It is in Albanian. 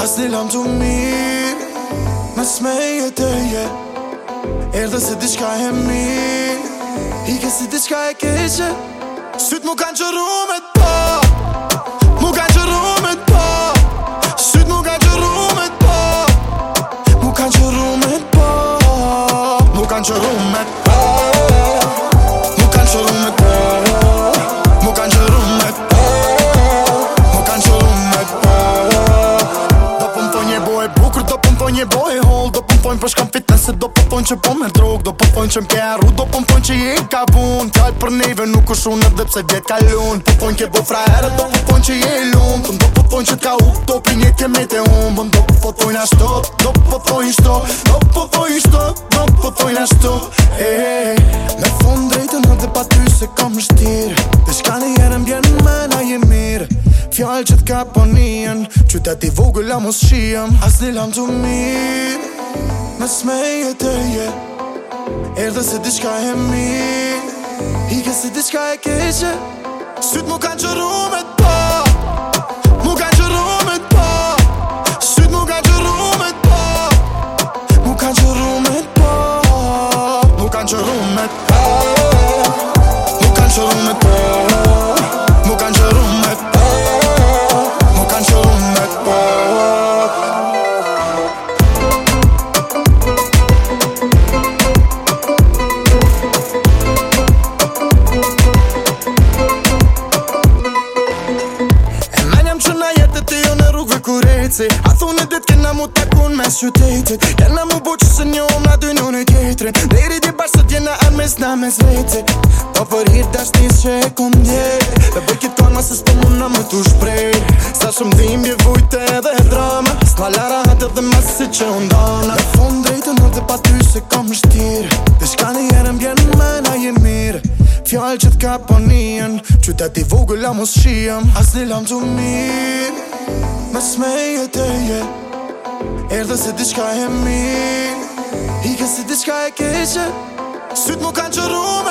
A një lam të mirë Më smeje të je Erdhe se diçka e mirë Ike se diçka e keqe Sytë mu kanë qëru me ta Mu kanë qëru me ta Sytë mu kanë qëru me ta Mu kanë qëru me ta Mu kanë qëru me ta Do po mfojnë një boj hol Do po mfojnë përshkam fitnesse Do po mfojnë që po mërë drog Do po mfojnë që mke arru Do po mfojnë që je ka vun Fjall për neve nuk është unë Dhe pse vjet ka lun Po mfojnë kje bo fraere Do po mfojnë që je lun Do po mfojnë që t'ka up Do pi ke me te hum Vëm do po fojnë ashtu Do po fojnë shtu Do po fojnë shtu Do po fojnë ashtu Me fund drejtë në dhe pa ty se kom shtir Dhe shka një bjen me na je mirë fjallë që t'ka ponien Qytet i vogë la mos shiem As një lam të mirë Mes me e të je Erdhe se diçka e mirë Ike se diçka e keqe Sytë mu kanë qëru rrugëve kureci A thune dit kena mu te pun mes qytetit Kena mu bu që se një om na dy një në kjetrin Diri di bashkë se tjena armes na mes veci Po për hit dash tis që e kum Dhe bëj kito nga se s'po muna me tu shprej Sa shumë bje vujte dhe drama S'pa lara hatë dhe masi që undana Dhe fund drejtë në të paty se kom shtirë Dhe shka një herën bjen mëna jem mirë Fjallë që t'ka ponien Qytet i la mos shiam As një lam të mirë Mes me i e te je Erdhe se diçka e mi Hike se diçka e keqe Sytë mu kanë qërume